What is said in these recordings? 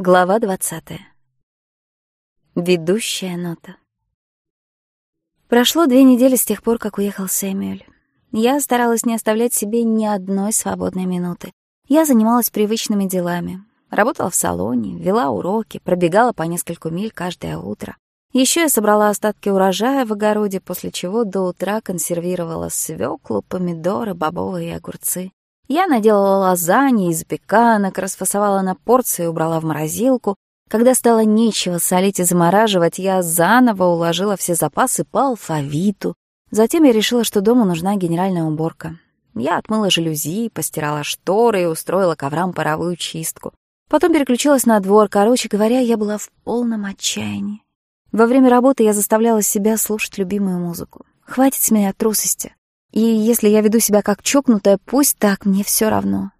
Глава двадцатая. Ведущая нота. Прошло две недели с тех пор, как уехал Сэмюэль. Я старалась не оставлять себе ни одной свободной минуты. Я занималась привычными делами. Работала в салоне, вела уроки, пробегала по нескольку миль каждое утро. Еще я собрала остатки урожая в огороде, после чего до утра консервировала свеклу, помидоры, бобовые и огурцы. Я наделала лазаньи из беканок, расфасовала на порции и убрала в морозилку. Когда стало нечего солить и замораживать, я заново уложила все запасы по алфавиту. Затем я решила, что дому нужна генеральная уборка. Я отмыла жалюзи, постирала шторы и устроила коврам паровую чистку. Потом переключилась на двор. Короче говоря, я была в полном отчаянии. Во время работы я заставляла себя слушать любимую музыку. Хватит с меня трусости. И если я веду себя как чокнутая, пусть так, мне все равно.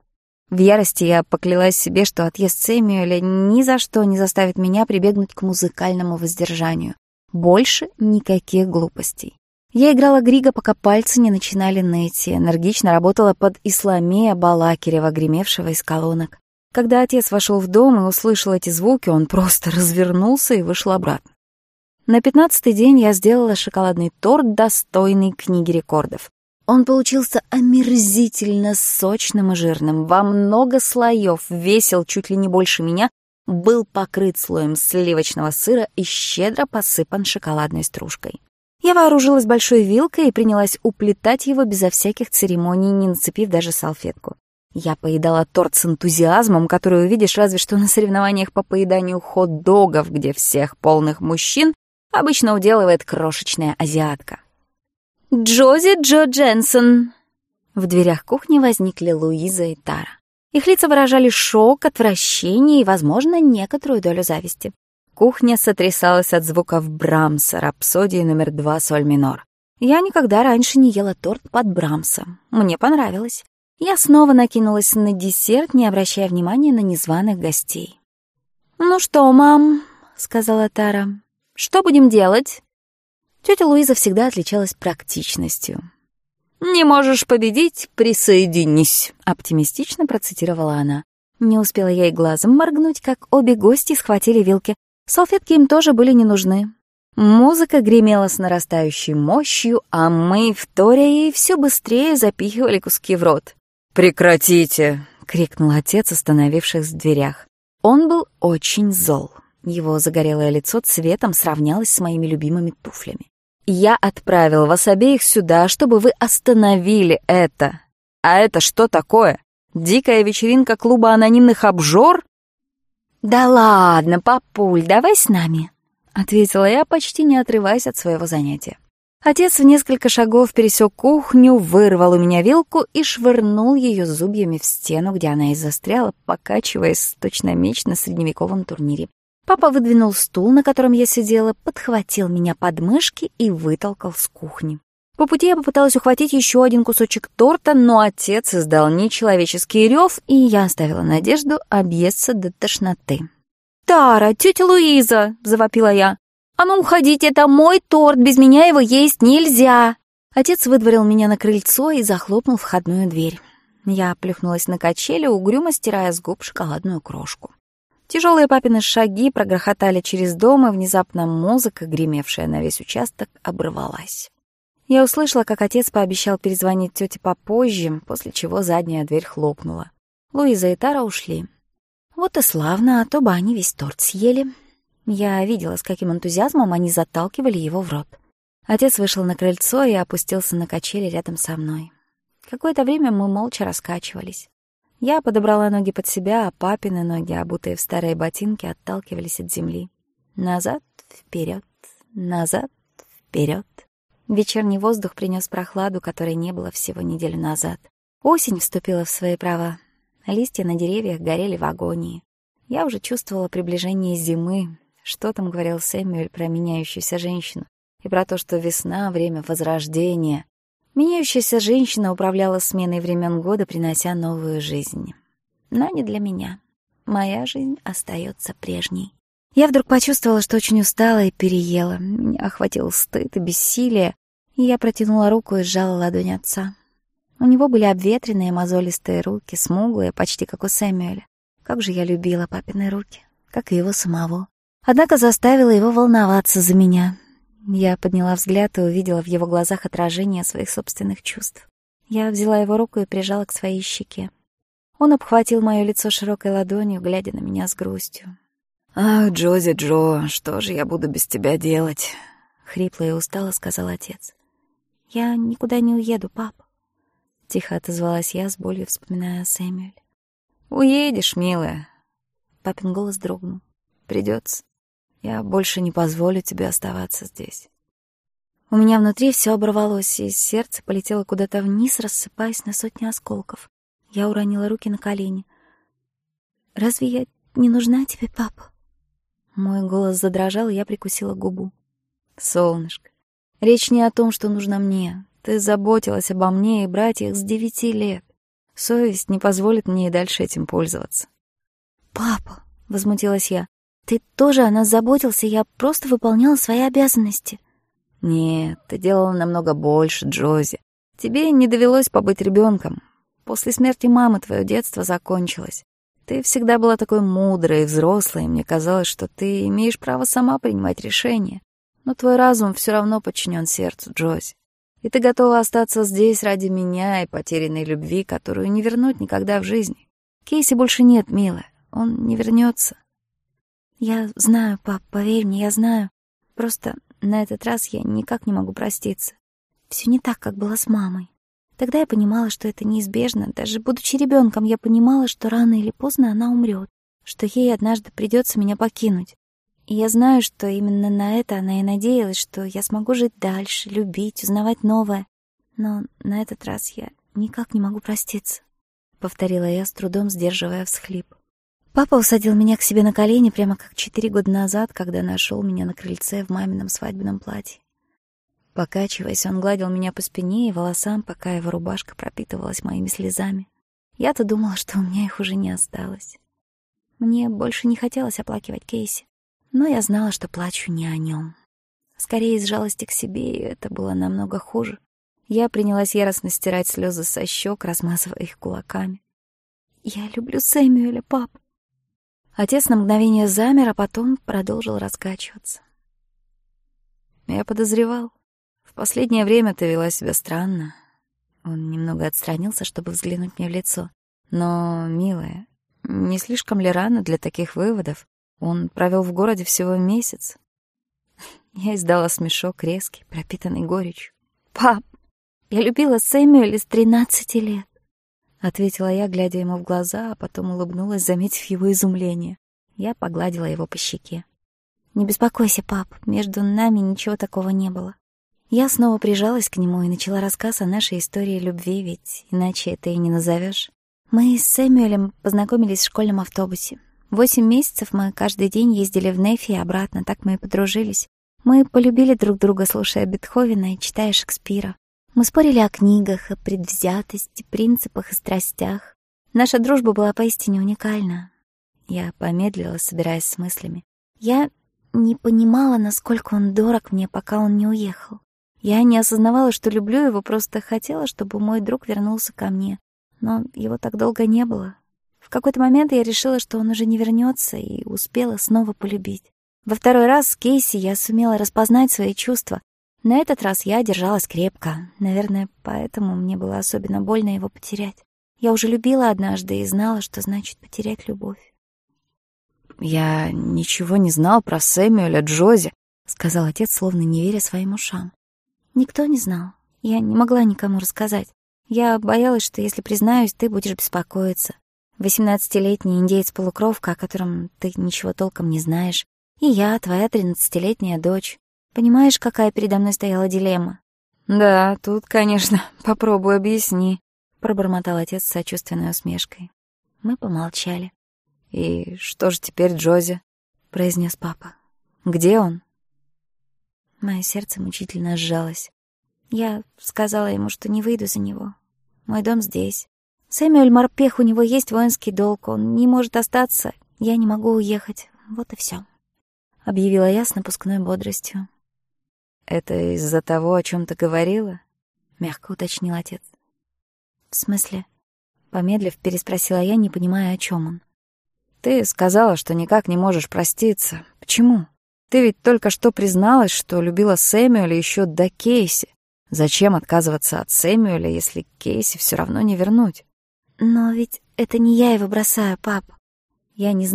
В ярости я поклялась себе, что отъезд Сэмюэля ни за что не заставит меня прибегнуть к музыкальному воздержанию. Больше никаких глупостей. Я играла Грига, пока пальцы не начинали ныть, энергично работала под исламея Балакирева, гремевшего из колонок. Когда отец вошел в дом и услышал эти звуки, он просто развернулся и вышел обратно. На пятнадцатый день я сделала шоколадный торт, достойный книги рекордов. Он получился омерзительно сочным и жирным, во много слоев, весил чуть ли не больше меня, был покрыт слоем сливочного сыра и щедро посыпан шоколадной стружкой. Я вооружилась большой вилкой и принялась уплетать его безо всяких церемоний, не нацепив даже салфетку. Я поедала торт с энтузиазмом, который увидишь разве что на соревнованиях по поеданию хот-догов, где всех полных мужчин обычно уделывает крошечная азиатка. «Джози Джо Дженсен!» В дверях кухни возникли Луиза и Тара. Их лица выражали шок, отвращение и, возможно, некоторую долю зависти. Кухня сотрясалась от звуков Брамса, рапсодии номер два соль минор. Я никогда раньше не ела торт под Брамса. Мне понравилось. Я снова накинулась на десерт, не обращая внимания на незваных гостей. «Ну что, мам», — сказала Тара, — «что будем делать?» Тетя Луиза всегда отличалась практичностью. «Не можешь победить? Присоединись!» — оптимистично процитировала она. Не успела я и глазом моргнуть, как обе гости схватили вилки. Салфетки им тоже были не нужны. Музыка гремела с нарастающей мощью, а мы, вторя ей, все быстрее запихивали куски в рот. «Прекратите!» — крикнул отец, остановившись в дверях. Он был очень зол. Его загорелое лицо цветом сравнялось с моими любимыми туфлями я отправил вас обеих сюда, чтобы вы остановили это. А это что такое? Дикая вечеринка клуба анонимных обжор? Да ладно, папуль, давай с нами, ответила я, почти не отрываясь от своего занятия. Отец в несколько шагов пересек кухню, вырвал у меня вилку и швырнул ее зубьями в стену, где она и застряла, покачиваясь точно меч на средневековом турнире. Папа выдвинул стул, на котором я сидела, подхватил меня под мышки и вытолкал с кухни. По пути я попыталась ухватить еще один кусочек торта, но отец издал нечеловеческий рев, и я оставила надежду объесться до тошноты. «Тара, тетя Луиза!» — завопила я. «А ну уходите, это мой торт, без меня его есть нельзя!» Отец выдворил меня на крыльцо и захлопнул входную дверь. Я плюхнулась на качели, угрюмо стирая с губ шоколадную крошку. Тяжелые папины шаги прогрохотали через дом, и внезапно музыка, гремевшая на весь участок, обрывалась. Я услышала, как отец пообещал перезвонить тете попозже, после чего задняя дверь хлопнула. Луиза и Тара ушли. Вот и славно, а то бы они весь торт съели. Я видела, с каким энтузиазмом они заталкивали его в рот. Отец вышел на крыльцо и опустился на качели рядом со мной. Какое-то время мы молча раскачивались. Я подобрала ноги под себя, а папины ноги, обутые в старые ботинки, отталкивались от земли. Назад, вперед, назад, вперед. Вечерний воздух принес прохладу, которой не было всего неделю назад. Осень вступила в свои права. Листья на деревьях горели в агонии. Я уже чувствовала приближение зимы. Что там говорил Сэмюэль про меняющуюся Меняющаяся женщина управляла сменой времен года, принося новую жизнь. Но не для меня. Моя жизнь остается прежней. Я вдруг почувствовала, что очень устала и переела. Меня охватил стыд и бессилие, и я протянула руку и сжала ладонь отца. У него были обветренные мозолистые руки, смуглые, почти как у Сэмюэля. Как же я любила папины руки, как и его самого. Однако заставила его волноваться за меня, я подняла взгляд и увидела в его глазах отражение своих собственных чувств. Я взяла его руку и прижала к своей щеке. Он обхватил мое лицо широкой ладонью, глядя на меня с грустью. «Ах, Джози Джо, что же я буду без тебя делать?» — хрипло и устало сказал отец. «Я никуда не уеду, пап», — тихо отозвалась я, с болью вспоминая о «Уедешь, милая». Папин голос дрогнул. «Придется». Я больше не позволю тебе оставаться здесь». У меня внутри всё оборвалось, и сердце полетело куда-то вниз, рассыпаясь на сотни осколков. Я уронила руки на колени. «Разве я не нужна тебе, папа?» Мой голос задрожал, и я прикусила губу. «Солнышко, речь не о том, что нужно мне. Ты заботилась обо мне и братьях с девяти Ты тоже о нас заботился, я просто выполняла свои обязанности». «Нет, ты делала намного больше, Джози. Тебе не довелось побыть ребенком. После смерти мамы твое детство закончилось. Ты всегда была такой мудрой и взрослой, и мне казалось, что ты имеешь право сама принимать решения. Но твой разум все равно подчинен сердцу, Джози. И ты готова остаться здесь ради меня и потерянной любви, которую не вернуть никогда в жизни. Кейси больше нет, милая. Он не вернется. Я знаю, пап, поверь мне, я знаю. Просто на этот раз я никак не могу проститься. Все не так, как было с мамой. Тогда я понимала, что это неизбежно. Даже будучи ребенком, я понимала, что рано или поздно она умрет, что ей однажды придется меня покинуть. И я знаю, что именно на это она и надеялась, что я смогу жить дальше, любить, узнавать новое. Но на этот раз я никак не могу проститься, — повторила я, с трудом сдерживая всхлип. Папа усадил меня к себе на колени, прямо как четыре года назад, когда нашел меня на крыльце в мамином свадебном платье. Покачиваясь, он гладил меня по спине и волосам, пока его рубашка пропитывалась моими слезами. Я-то думала, что у меня их уже не осталось. Мне больше не хотелось оплакивать Кейси, но я знала, что плачу не о нем. Отец на мгновение замер, а потом продолжил раскачиваться. Я подозревал. В последнее время ты вела себя странно. Он немного отстранился, чтобы взглянуть мне в лицо. Но, милая, не слишком ли рано для таких выводов? Он провел в городе всего месяц. Я издала смешок резкий, пропитанный горечью. «Пап, я любила Сэмюэля с тринадцати лет. ответила я, глядя ему в глаза, а потом улыбнулась, заметив его изумление. Я погладила его по щеке. «Не беспокойся, пап, между нами ничего такого не было. Я снова прижалась к нему и начала рассказ о нашей истории любви, ведь иначе это и не назовешь. Мы с Сэмюэлем познакомились в школьном автобусе. Восемь месяцев мы каждый день ездили в Нефи и обратно, так мы и подружились. Мы полюбили друг друга, слушая Бетховена и читая Шекспира. Мы спорили о книгах, о предвзятости, принципах и страстях. Наша дружба была поистине уникальна. Я помедлила, собираясь с мыслями. Я не понимала, насколько он дорог мне, пока он не уехал. Я не осознавала, что люблю его, просто хотела, чтобы мой друг вернулся ко мне. Но его так долго не было. В какой-то момент я решила, что он уже не вернется, На этот раз я держалась крепко. Наверное, поэтому мне было особенно больно его потерять. Я уже любила однажды и знала, что значит потерять любовь. «Я ничего не знал про Сэмюэля Джози», — сказал отец, словно не веря своим ушам. «Никто не знал. Я не могла никому рассказать. Я боялась, что если признаюсь, ты будешь беспокоиться. Восемнадцатилетний индеец-полукровка, о котором ты ничего толком не знаешь, и я, твоя тринадцатилетняя дочь. Понимаешь, какая передо мной стояла дилемма? Да, тут, конечно, попробуй объясни, пробормотал отец с сочувственной усмешкой. Мы помолчали. И что же теперь, Джози? произнес папа. Где он? Мое сердце мучительно сжалось. Я сказала ему, что не выйду за него. Мой дом здесь. Сэмюэль Марпех у него есть воинский долг, он не может остаться, я не могу уехать. Вот и все. Объявила я с напускной бодростью. «Это из-за того, о чем ты говорила?» — мягко уточнил отец. «В смысле?» — помедлив, переспросила я, не понимая, о чем он. Ты сказала, что никак не можешь проститься. Почему? Ты ведь только что призналась, что любила Сэмюэля еще до Кейси. Зачем отказываться от Сэмюэля, если Кейси все равно не вернуть? Но ведь это не я его бросаю, пап. Я не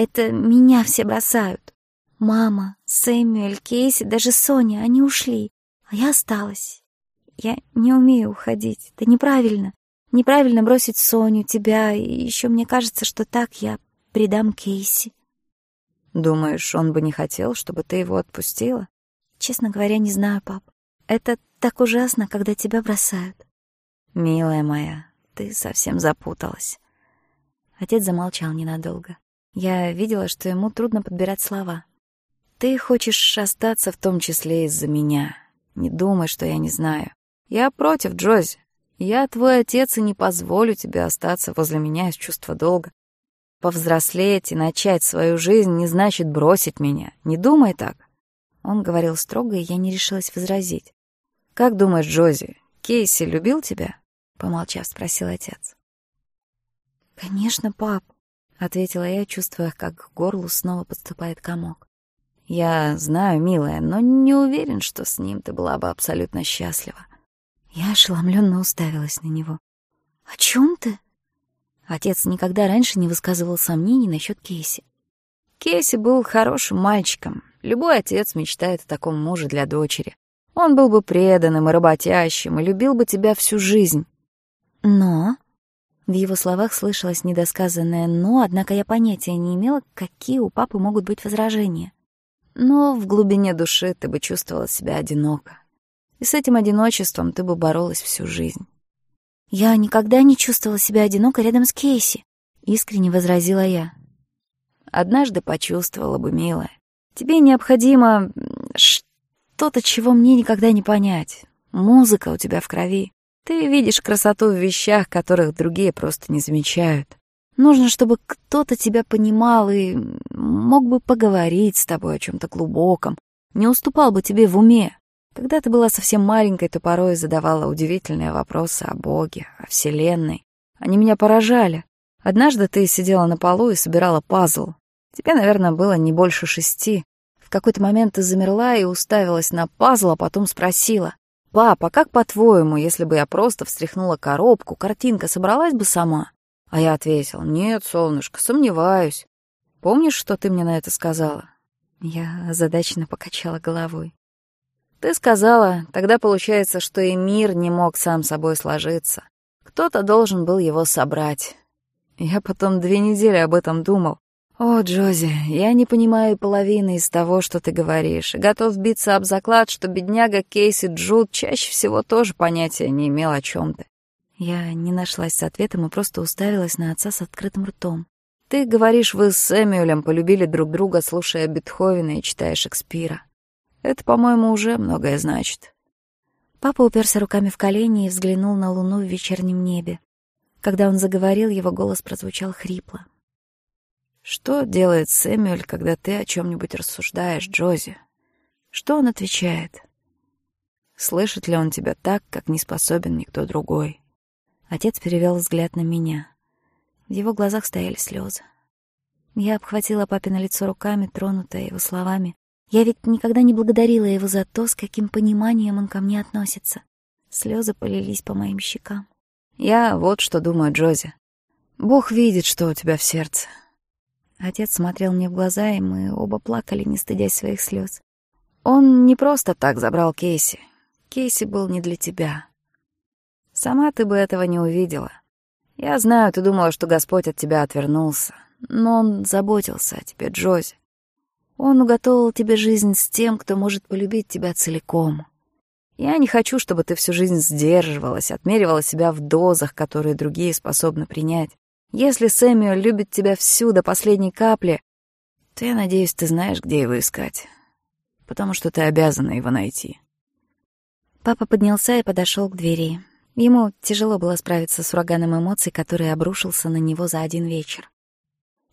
знала, как все это объяснить. Отец смотрел на меня выжидательно и серьезно. Это меня все бросают. Мама, Сэмюэль, Кейси, даже Соня, они ушли, а я осталась. Я не умею уходить. Это неправильно. Неправильно бросить Соню, тебя, и еще мне кажется, что так я предам Кейси. Думаешь, он бы не хотел, чтобы ты его отпустила? Честно говоря, не знаю, пап. Это так ужасно, когда тебя бросают. Милая моя, ты совсем запуталась. Отец замолчал ненадолго. Я видела, что ему трудно подбирать слова. Ты хочешь остаться в том числе из-за меня. Не думай, что я не знаю. Я против, Джози. Я твой отец и не позволю тебе остаться возле меня из чувства долга. Ответила я, чувствуя, как к горлу снова подступает комок. «Я знаю, милая, но не уверен, что с ним ты была бы абсолютно счастлива». Я ошеломленно уставилась на него. «О чем ты?» Отец никогда раньше не высказывал сомнений насчет Кейси. Кейси был хорошим мальчиком. Любой отец мечтает о таком муже для дочери. Он был бы преданным и работящим, и любил бы тебя всю жизнь. Но В его словах слышалось недосказанное «но», однако я понятия не имела, какие у папы могут быть возражения. Но в глубине души ты бы чувствовала себя одиноко и с этим одиночеством ты бы боролась всю жизнь. «Я никогда не чувствовала себя одиноко рядом с Кейси», — искренне возразила я. «Однажды почувствовала бы, милая. Тебе необходимо что-то, чего мне Ты видишь красоту в вещах, которых другие просто не замечают. Нужно, чтобы кто-то тебя понимал и мог бы поговорить с тобой о чем-то глубоком, не уступал бы тебе в уме. Когда ты была совсем маленькой, то порой задавала удивительные вопросы о Боге, о Вселенной. Они меня поражали. Однажды ты сидела на полу и собирала пазл. Тебе, наверное, было не больше шести. В какой-то момент ты замерла и уставилась на пазл, а потом спросила. «Папа, как по-твоему, если бы я просто встряхнула коробку, картинка собралась бы сама?» А я ответил, «Нет, солнышко, сомневаюсь. Помнишь, что ты мне на это сказала?» Я озадаченно покачала головой. «Ты сказала, тогда получается, что и мир не мог сам собой сложиться. Кто-то должен был его собрать. Я потом две недели об этом думал, «О, Джози, я не понимаю половины из того, что ты говоришь. Готов биться об заклад, что бедняга Кейси Джуд чаще всего тоже понятия не имел о чем ты». Я не нашлась с ответом и просто уставилась на отца с открытым ртом. «Ты говоришь, вы с Сэмюэлем полюбили друг друга, слушая Бетховена и читая Шекспира. Это, по-моему, уже многое значит». Папа уперся руками в колени и взглянул на луну в вечернем небе. Когда он заговорил, его голос прозвучал хрипло. Что делает Сэмюэль, когда ты о чем-нибудь рассуждаешь, Джози? Что он отвечает? Слышит ли он тебя так, как не способен никто другой? Отец перевел взгляд на меня. В его глазах стояли слезы. Я обхватила папина лицо руками, тронутая его словами. Я ведь никогда не благодарила его за то, с каким пониманием он ко мне относится. Слезы полились по моим щекам. «Я вот что думаю, Джози. Бог видит, что у тебя в сердце. Отец смотрел мне в глаза, и мы оба плакали, не стыдясь своих слез. Он не просто так забрал Кейси. Кейси был не для тебя. Сама ты бы этого не увидела. Я знаю, ты думала, что Господь от тебя отвернулся, но Он заботился о тебе, Джози. Он уготовил тебе жизнь с тем, кто может полюбить тебя целиком. Я Если Сэмюэл любит тебя всю до последней капли, то, я надеюсь, ты знаешь, где его искать, потому что ты обязана его найти». Папа поднялся и подошел к двери. Ему тяжело было справиться с ураганом эмоций, который обрушился на него за один вечер.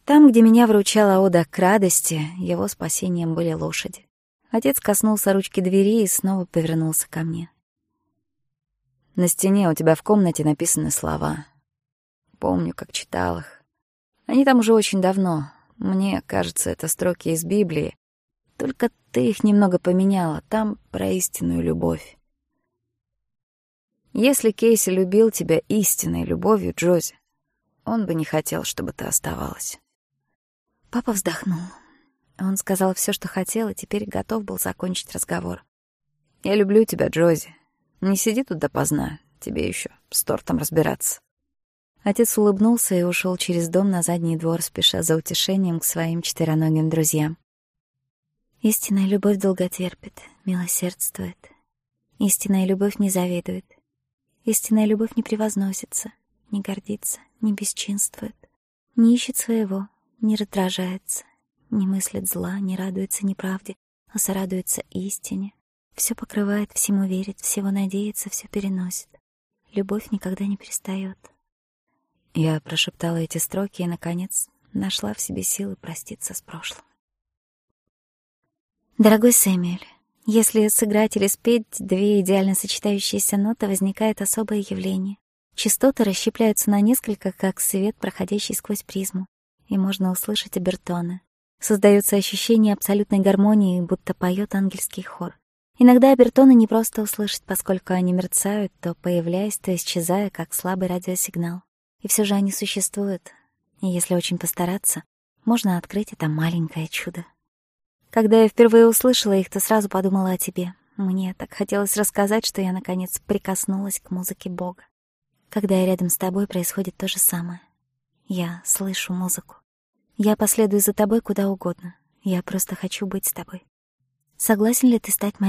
Там, где меня вручала Ода к радости, его спасением были лошади. Отец коснулся ручки двери и снова повернулся ко мне. «На стене у тебя в комнате написаны слова помню, как читал их. Они там уже очень давно. Мне кажется, это строки из Библии. Только ты их немного поменяла. Там про истинную любовь. Если Кейси любил тебя истинной любовью, Джози, он бы не хотел, чтобы ты оставалась. Папа вздохнул. Он сказал все, что хотел, и теперь готов был закончить разговор. «Я люблю тебя, Джози. Не сиди тут допоздна, тебе еще с тортом разбираться». Отец улыбнулся и ушел через дом на задний двор, спеша за утешением к своим четвероногим друзьям. Истинная любовь долго терпит, милосердствует. Истинная любовь не завидует. Истинная любовь не превозносится, не гордится, не бесчинствует, не ищет своего, не раздражается, не мыслит зла, не радуется неправде, а сорадуется истине. Все покрывает, всему верит, всего надеется, все переносит. Любовь никогда не перестает. Я прошептала эти строки и, наконец, нашла в себе силы проститься с прошлым. Дорогой Сэмюэль, если сыграть или спеть две идеально сочетающиеся ноты, возникает особое явление. Частоты расщепляются на несколько, как свет, проходящий сквозь призму, и можно услышать обертоны. Создается ощущение абсолютной гармонии, будто поет ангельский хор. Иногда обертоны не просто услышать, поскольку они мерцают, то появляясь, то исчезая, как слабый радиосигнал. И все же они существуют. И если очень постараться, можно открыть это маленькое чудо. Когда я впервые услышала их, то сразу подумала о тебе. Мне так хотелось рассказать, что я, наконец, прикоснулась к музыке Бога. Когда я рядом с тобой, происходит то же самое. Я слышу музыку. Я последую за тобой куда угодно. Я просто хочу быть с тобой. Согласен ли ты стать